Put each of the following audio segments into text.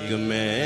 you man.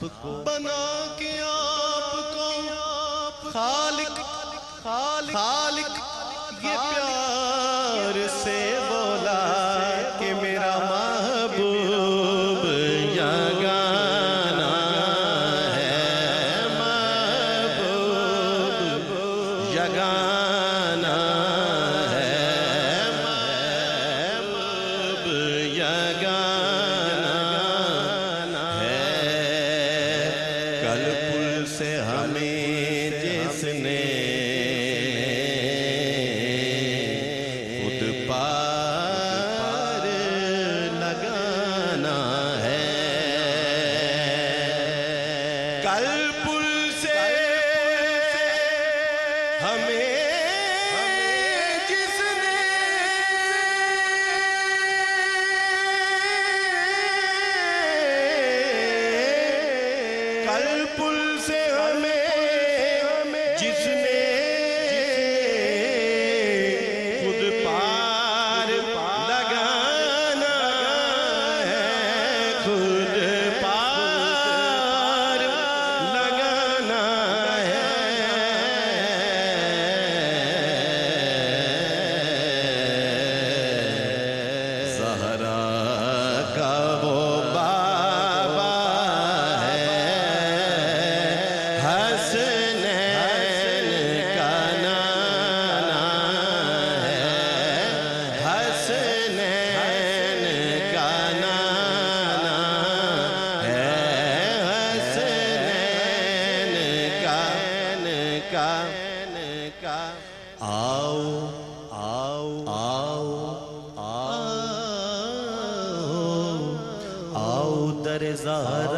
آپ کو بنا کے آپ کو خالق خالق یہ پیار سے بولا کہ میرا محبوب یگانا ہے، محبوب یگانا آؤ آؤ آؤ در زہرا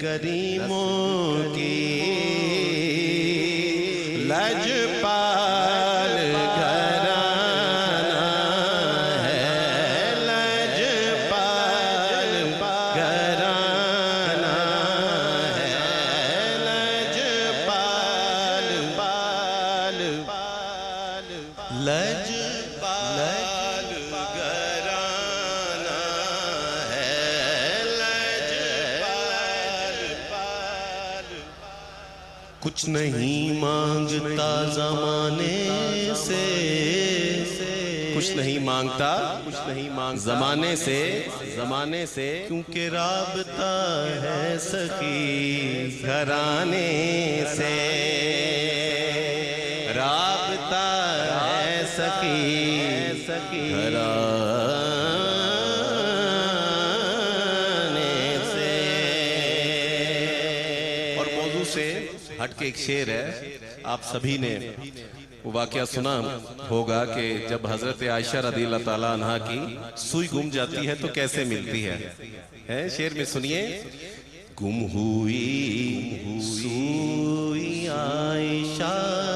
کریموں کی لج پال گھرانا ہے لج پال گھرانا ہے لج پال پال لج کچھ نہیں مانگتا زمانے سے۔ کچھ نہیں مانگتا کچھ نہیں مانگ زمانے سے۔ زمانے سے۔ کیونکہ رابطہ ہے سخی گھرانے سے۔ رابطہ ہے سخی سخی سے ہٹ کے ایک شعر ہے۔ آپ سبھی نے وہ واقعہ سنا ہوگا کہ جب حضرت عائشہ رضی اللہ تعالیٰ عنہ کی سوئی گم جاتی ہے تو کیسے ملتی ہے؟ شیر شعر میں سنیے۔ گم ہوئی، سوئی عائشہ